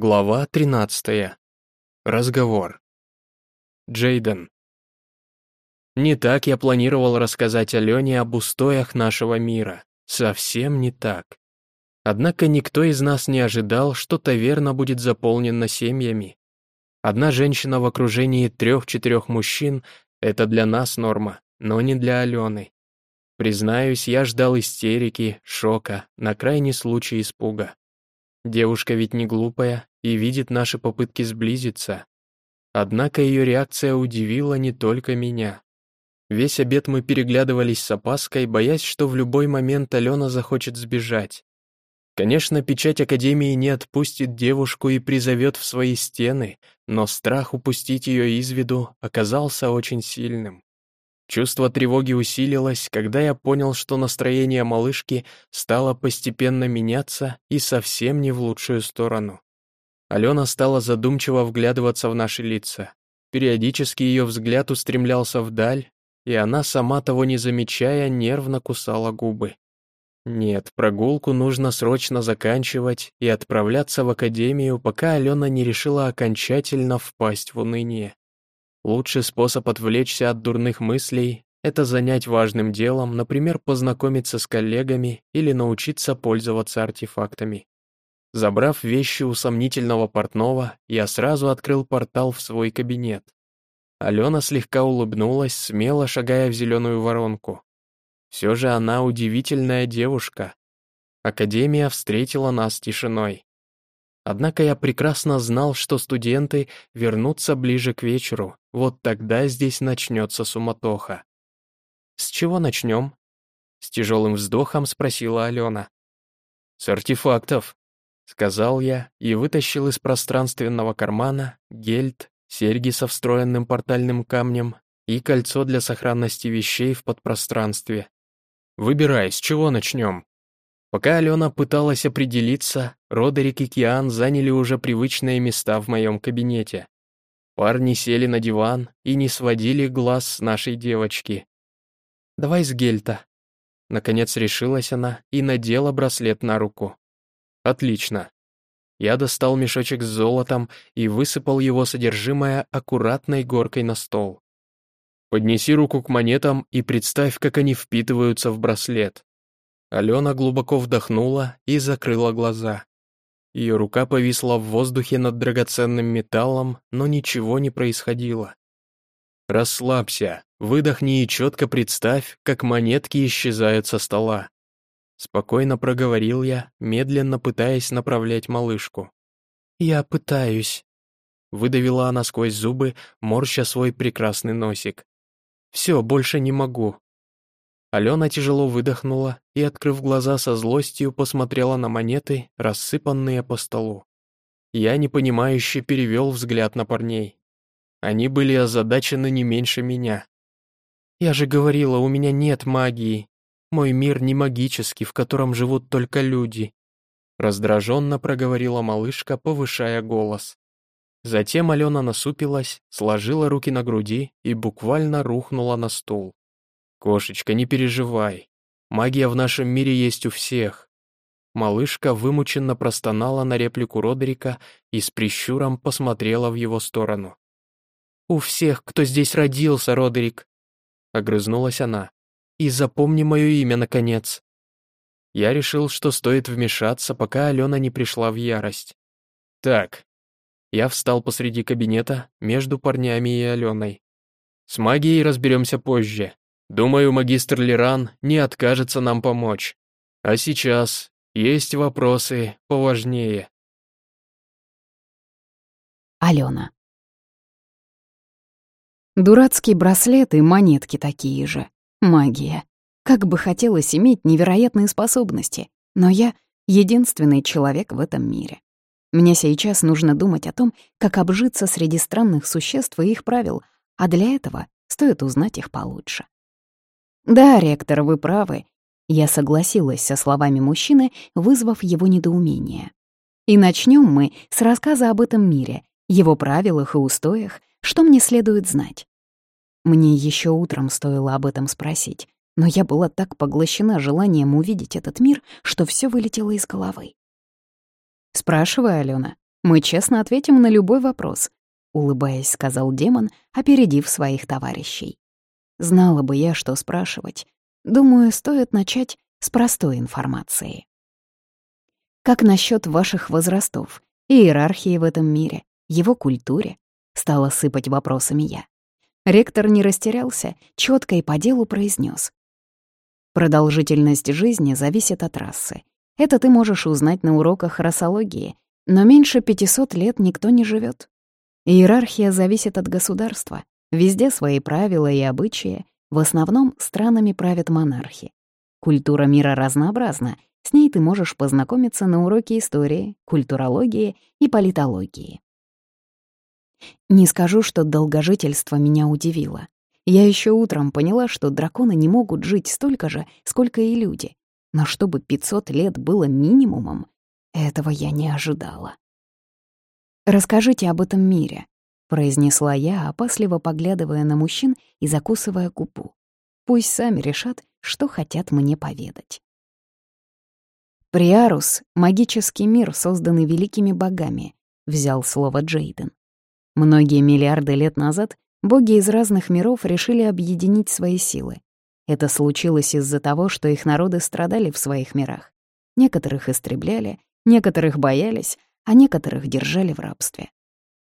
Глава 13. Разговор. Джейден. Не так я планировал рассказать Алене об устоях нашего мира. Совсем не так. Однако никто из нас не ожидал, что таверна будет заполнена семьями. Одна женщина в окружении трех-четырех мужчин — это для нас норма, но не для Алены. Признаюсь, я ждал истерики, шока, на крайний случай испуга. Девушка ведь не глупая и видит наши попытки сблизиться. Однако ее реакция удивила не только меня. Весь обед мы переглядывались с опаской, боясь, что в любой момент Алена захочет сбежать. Конечно, печать Академии не отпустит девушку и призовет в свои стены, но страх упустить ее из виду оказался очень сильным. Чувство тревоги усилилось, когда я понял, что настроение малышки стало постепенно меняться и совсем не в лучшую сторону. Алена стала задумчиво вглядываться в наши лица. Периодически ее взгляд устремлялся вдаль, и она, сама того не замечая, нервно кусала губы. Нет, прогулку нужно срочно заканчивать и отправляться в академию, пока Алена не решила окончательно впасть в уныние. Лучший способ отвлечься от дурных мыслей — это занять важным делом, например, познакомиться с коллегами или научиться пользоваться артефактами. Забрав вещи у сомнительного портного, я сразу открыл портал в свой кабинет. Алена слегка улыбнулась, смело шагая в зеленую воронку. Все же она удивительная девушка. Академия встретила нас тишиной. Однако я прекрасно знал, что студенты вернутся ближе к вечеру, вот тогда здесь начнется суматоха. «С чего начнем?» С тяжелым вздохом спросила Алена. «С артефактов», — сказал я и вытащил из пространственного кармана гельт, серьги со встроенным портальным камнем и кольцо для сохранности вещей в подпространстве. «Выбирай, с чего начнем?» Пока Алена пыталась определиться, Родерик и Киан заняли уже привычные места в моем кабинете. Парни сели на диван и не сводили глаз с нашей девочки. «Давай с гельта». Наконец решилась она и надела браслет на руку. «Отлично». Я достал мешочек с золотом и высыпал его содержимое аккуратной горкой на стол. Поднеси руку к монетам и представь, как они впитываются в браслет. Алена глубоко вдохнула и закрыла глаза. Ее рука повисла в воздухе над драгоценным металлом, но ничего не происходило. «Расслабься, выдохни и четко представь, как монетки исчезают со стола». Спокойно проговорил я, медленно пытаясь направлять малышку. «Я пытаюсь», — выдавила она сквозь зубы, морща свой прекрасный носик. «Все, больше не могу. Алена тяжело выдохнула и, открыв глаза со злостью, посмотрела на монеты, рассыпанные по столу. Я непонимающе перевел взгляд на парней. Они были озадачены не меньше меня. «Я же говорила, у меня нет магии. Мой мир не магический, в котором живут только люди», раздраженно проговорила малышка, повышая голос. Затем Алена насупилась, сложила руки на груди и буквально рухнула на стул. «Кошечка, не переживай. Магия в нашем мире есть у всех». Малышка вымученно простонала на реплику Родерика и с прищуром посмотрела в его сторону. «У всех, кто здесь родился, Родерик!» Огрызнулась она. «И запомни мое имя, наконец!» Я решил, что стоит вмешаться, пока Алена не пришла в ярость. «Так». Я встал посреди кабинета, между парнями и Аленой. «С магией разберемся позже. Думаю, магистр Лиран не откажется нам помочь. А сейчас есть вопросы поважнее. Алена. Дурацкие браслеты, монетки такие же. Магия. Как бы хотелось иметь невероятные способности, но я единственный человек в этом мире. Мне сейчас нужно думать о том, как обжиться среди странных существ и их правил, а для этого стоит узнать их получше. «Да, ректор, вы правы». Я согласилась со словами мужчины, вызвав его недоумение. И начнем мы с рассказа об этом мире, его правилах и устоях, что мне следует знать. Мне еще утром стоило об этом спросить, но я была так поглощена желанием увидеть этот мир, что все вылетело из головы. «Спрашивай, Алена, Мы честно ответим на любой вопрос», — улыбаясь, сказал демон, опередив своих товарищей. Знала бы я, что спрашивать. Думаю, стоит начать с простой информации. Как насчет ваших возрастов, иерархии в этом мире, его культуре? Стала сыпать вопросами я. Ректор не растерялся, четко и по делу произнес: Продолжительность жизни зависит от расы. Это ты можешь узнать на уроках расологии, но меньше 500 лет никто не живет. Иерархия зависит от государства. Везде свои правила и обычаи. В основном странами правят монархи. Культура мира разнообразна. С ней ты можешь познакомиться на уроке истории, культурологии и политологии. Не скажу, что долгожительство меня удивило. Я еще утром поняла, что драконы не могут жить столько же, сколько и люди. Но чтобы 500 лет было минимумом, этого я не ожидала. «Расскажите об этом мире», — произнесла я, опасливо поглядывая на мужчин и закусывая губу. «Пусть сами решат, что хотят мне поведать». «Приарус — магический мир, созданный великими богами», — взял слово Джейден. Многие миллиарды лет назад боги из разных миров решили объединить свои силы. Это случилось из-за того, что их народы страдали в своих мирах. Некоторых истребляли, Некоторых боялись, а некоторых держали в рабстве.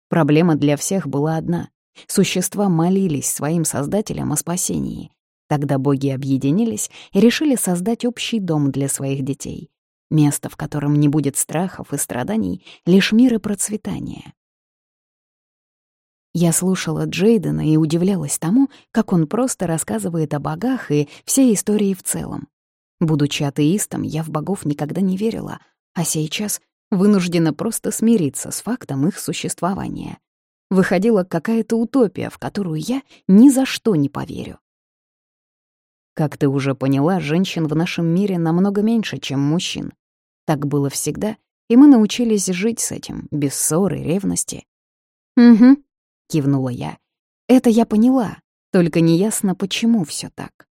Проблема для всех была одна. Существа молились своим создателям о спасении. Тогда боги объединились и решили создать общий дом для своих детей. Место, в котором не будет страхов и страданий, лишь мир и процветание. Я слушала Джейдена и удивлялась тому, как он просто рассказывает о богах и всей истории в целом. Будучи атеистом, я в богов никогда не верила, а сейчас вынуждена просто смириться с фактом их существования. Выходила какая-то утопия, в которую я ни за что не поверю. Как ты уже поняла, женщин в нашем мире намного меньше, чем мужчин. Так было всегда, и мы научились жить с этим, без ссоры, ревности. «Угу», — кивнула я. «Это я поняла, только неясно, почему все так».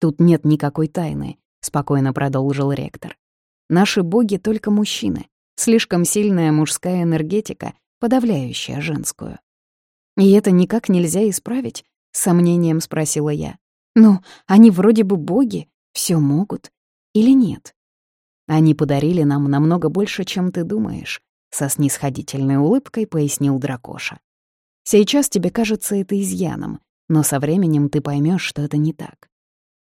«Тут нет никакой тайны», — спокойно продолжил ректор. Наши боги только мужчины. Слишком сильная мужская энергетика, подавляющая женскую. И это никак нельзя исправить, с сомнением спросила я. Ну, они вроде бы боги, все могут. Или нет? Они подарили нам намного больше, чем ты думаешь, со снисходительной улыбкой пояснил Дракоша. Сейчас тебе кажется это изъяном, но со временем ты поймешь, что это не так.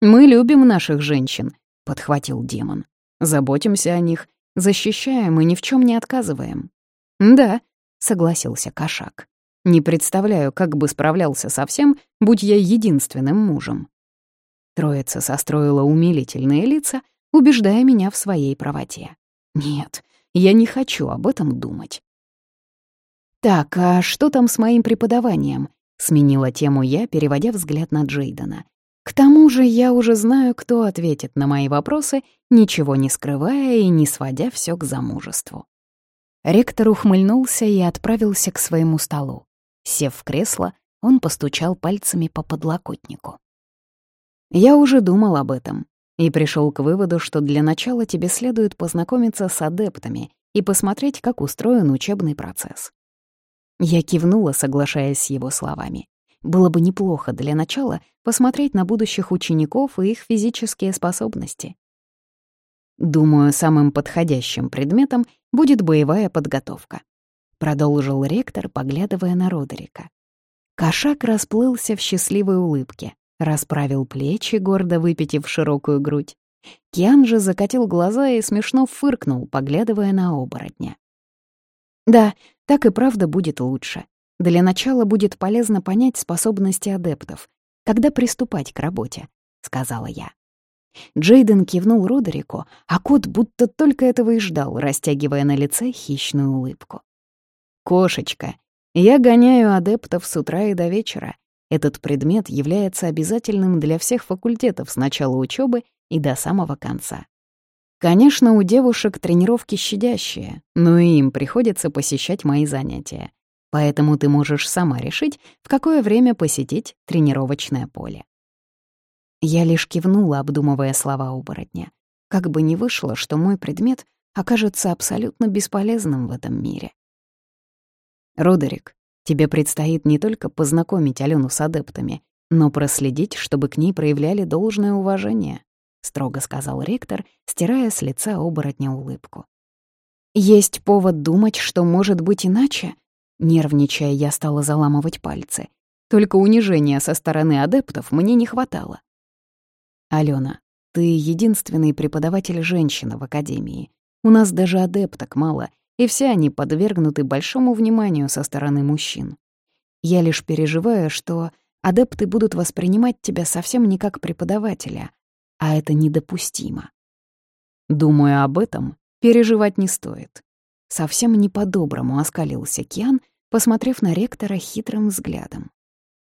Мы любим наших женщин, подхватил демон. Заботимся о них, защищаем и ни в чем не отказываем. Да, согласился кошак. Не представляю, как бы справлялся со всем, будь я единственным мужем. Троица состроила умилительные лица, убеждая меня в своей правоте. Нет, я не хочу об этом думать. «Так, а что там с моим преподаванием?» — сменила тему я, переводя взгляд на Джейдена. К тому же я уже знаю, кто ответит на мои вопросы, ничего не скрывая и не сводя все к замужеству. Ректор ухмыльнулся и отправился к своему столу. Сев в кресло, он постучал пальцами по подлокотнику. «Я уже думал об этом и пришел к выводу, что для начала тебе следует познакомиться с адептами и посмотреть, как устроен учебный процесс». Я кивнула, соглашаясь с его словами. Было бы неплохо для начала посмотреть на будущих учеников и их физические способности. Думаю, самым подходящим предметом будет боевая подготовка. Продолжил ректор, поглядывая на Родерика. Кошак расплылся в счастливой улыбке, расправил плечи, гордо выпитив широкую грудь. Киан же закатил глаза и смешно фыркнул, поглядывая на оборотня. «Да, так и правда будет лучше. Для начала будет полезно понять способности адептов, когда приступать к работе, — сказала я. Джейден кивнул Родерику, а кот будто только этого и ждал, растягивая на лице хищную улыбку. «Кошечка, я гоняю адептов с утра и до вечера. Этот предмет является обязательным для всех факультетов с начала учебы и до самого конца. Конечно, у девушек тренировки щадящие, но и им приходится посещать мои занятия поэтому ты можешь сама решить, в какое время посетить тренировочное поле. Я лишь кивнула, обдумывая слова оборотня. Как бы ни вышло, что мой предмет окажется абсолютно бесполезным в этом мире. Родерик, тебе предстоит не только познакомить Алену с адептами, но проследить, чтобы к ней проявляли должное уважение, строго сказал ректор, стирая с лица оборотня улыбку. Есть повод думать, что может быть иначе? Нервничая, я стала заламывать пальцы. Только унижения со стороны адептов мне не хватало. Алена, ты единственный преподаватель женщина в академии. У нас даже адепток мало, и все они подвергнуты большому вниманию со стороны мужчин. Я лишь переживаю, что адепты будут воспринимать тебя совсем не как преподавателя, а это недопустимо. Думаю, об этом переживать не стоит. Совсем не по-доброму оскалился Киан, посмотрев на ректора хитрым взглядом.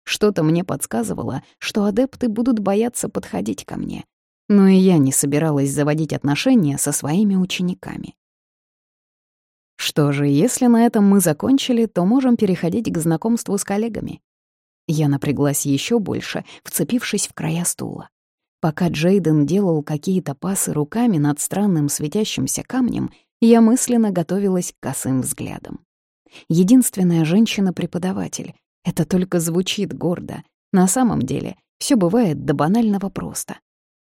Что-то мне подсказывало, что адепты будут бояться подходить ко мне, но и я не собиралась заводить отношения со своими учениками. Что же, если на этом мы закончили, то можем переходить к знакомству с коллегами. Я напряглась еще больше, вцепившись в края стула. Пока Джейден делал какие-то пасы руками над странным светящимся камнем, я мысленно готовилась к косым взглядам. Единственная женщина-преподаватель. Это только звучит гордо. На самом деле все бывает до банального просто.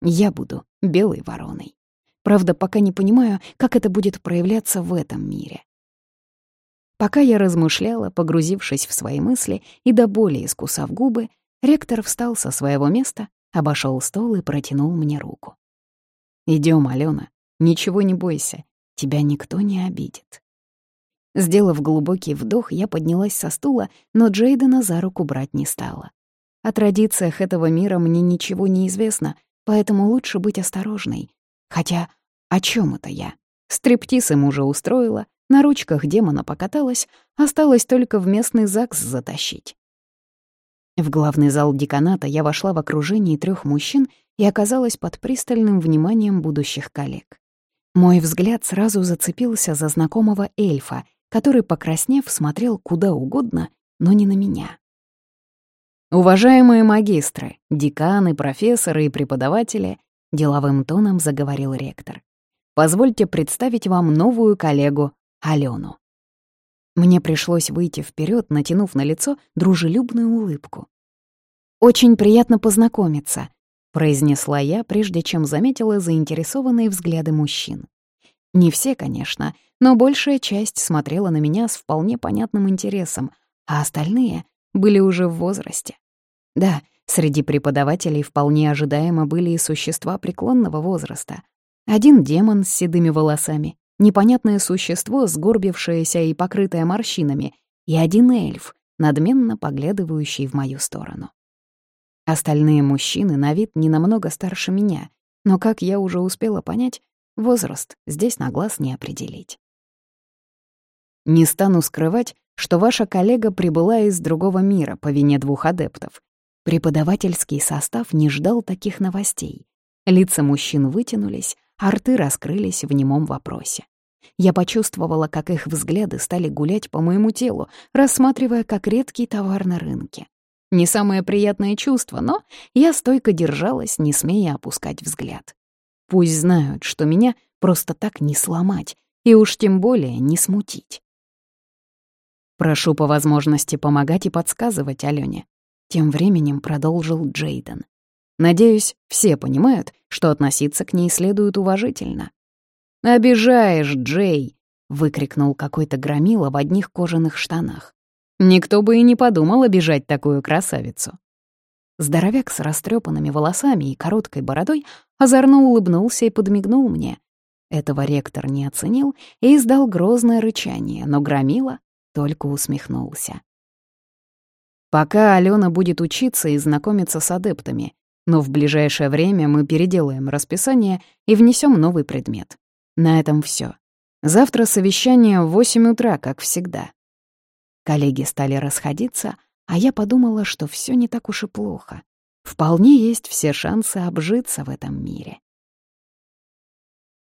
Я буду белой вороной. Правда, пока не понимаю, как это будет проявляться в этом мире. Пока я размышляла, погрузившись в свои мысли и до боли искусав губы, ректор встал со своего места, обошел стол и протянул мне руку. Идем, Алена, ничего не бойся, тебя никто не обидит». Сделав глубокий вдох, я поднялась со стула, но Джейдена за руку брать не стала. О традициях этого мира мне ничего не известно, поэтому лучше быть осторожной. Хотя, о чем это я? Стриптиз им уже устроила, на ручках демона покаталась, осталось только в местный ЗАГС затащить. В главный зал деканата я вошла в окружении трех мужчин и оказалась под пристальным вниманием будущих коллег. Мой взгляд сразу зацепился за знакомого эльфа, который, покраснев, смотрел куда угодно, но не на меня. «Уважаемые магистры, деканы, профессоры и преподаватели», — деловым тоном заговорил ректор. «Позвольте представить вам новую коллегу Алену. Мне пришлось выйти вперед, натянув на лицо дружелюбную улыбку. «Очень приятно познакомиться», — произнесла я, прежде чем заметила заинтересованные взгляды мужчин. Не все, конечно, но большая часть смотрела на меня с вполне понятным интересом, а остальные были уже в возрасте. Да, среди преподавателей вполне ожидаемо были и существа преклонного возраста. Один демон с седыми волосами, непонятное существо, сгорбившееся и покрытое морщинами, и один эльф, надменно поглядывающий в мою сторону. Остальные мужчины на вид не намного старше меня, но, как я уже успела понять, возраст здесь на глаз не определить. Не стану скрывать, что ваша коллега прибыла из другого мира по вине двух адептов. Преподавательский состав не ждал таких новостей. Лица мужчин вытянулись, а рты раскрылись в немом вопросе. Я почувствовала, как их взгляды стали гулять по моему телу, рассматривая как редкий товар на рынке. Не самое приятное чувство, но я стойко держалась, не смея опускать взгляд. Пусть знают, что меня просто так не сломать, и уж тем более не смутить. Прошу по возможности помогать и подсказывать Алёне. Тем временем продолжил Джейден. Надеюсь, все понимают, что относиться к ней следует уважительно. «Обижаешь, Джей!» — выкрикнул какой-то громила в одних кожаных штанах. «Никто бы и не подумал обижать такую красавицу». Здоровяк с растрепанными волосами и короткой бородой озорно улыбнулся и подмигнул мне. Этого ректор не оценил и издал грозное рычание, но громила только усмехнулся. «Пока Алена будет учиться и знакомиться с адептами, но в ближайшее время мы переделаем расписание и внесем новый предмет. На этом все. Завтра совещание в 8 утра, как всегда. Коллеги стали расходиться, а я подумала, что все не так уж и плохо. Вполне есть все шансы обжиться в этом мире.